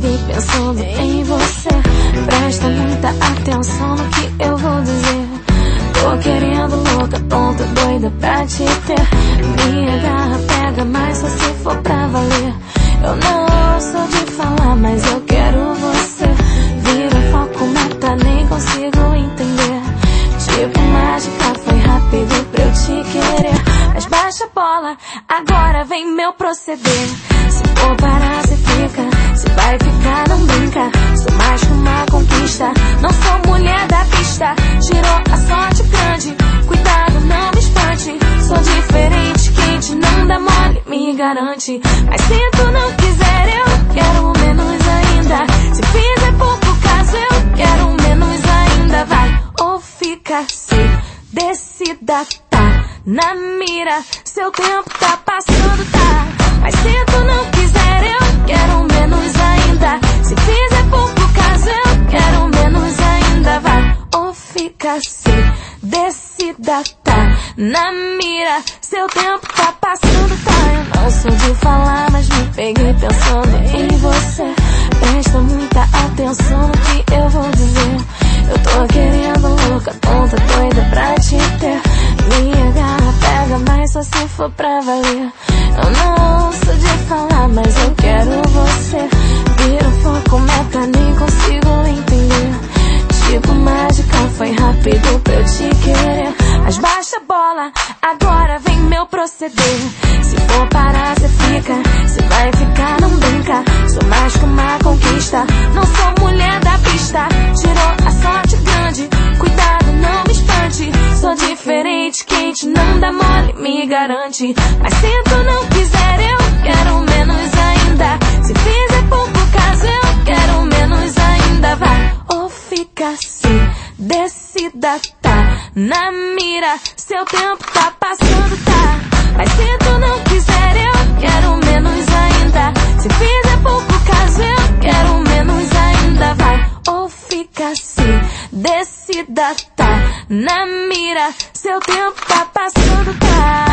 pensando em você. Presta muita atenção no que eu vou dizer. Tô querendo louca, tonta, doida pra te ter. Minha garra pega mais só se for pra valer. Eu não sou de falar, mas eu quero você. Vira foco, meta, nem consigo entender. Tipo mágica, foi rápido pra eu te querer. Mas baixa a bola, agora vem meu proceder. Se for parar, vai ficar, não brinca. Sou mais que uma conquista. Não sou mulher da pista. Tirou a sorte grande. Cuidado, não me espante. Sou diferente, quente, não dá mole, me garante. Mas se tu não quiser, eu quero menos ainda. Se fizer pouco caso, eu quero menos ainda. Vai ou fica se decida, tá na mira. Seu tempo tá passando, tá. Mas se tu não quiser, eu quero menos ainda. Se decida, tá na mira. Seu tempo tá passando, tá. Eu não sou de falar, mas me peguei pensando em você. Presta muita atenção no que eu vou dizer. Eu tô querendo louca, tonta, doida pra te ter. Minha garra pega mais só se for pra valer. Agora vem meu proceder. Se for parar, cê fica. Se vai ficar, não brinca. Sou mais que uma conquista. Não sou mulher da pista. Tirou a sorte grande. Cuidado, não me espante. Sou diferente, quente, não dá mole, me garante. Mas se tu não quiser, eu quero menos ainda. Se fizer pouco caso, eu quero menos ainda. Vai ou fica assim, decida, na mira. Seu tempo tá passando, tá. Mas se tu não quiser, eu quero menos ainda. Se fizer pouco caso, eu quero menos ainda. Vai ou fica assim, decida, tá na mira. Seu tempo tá passando, tá.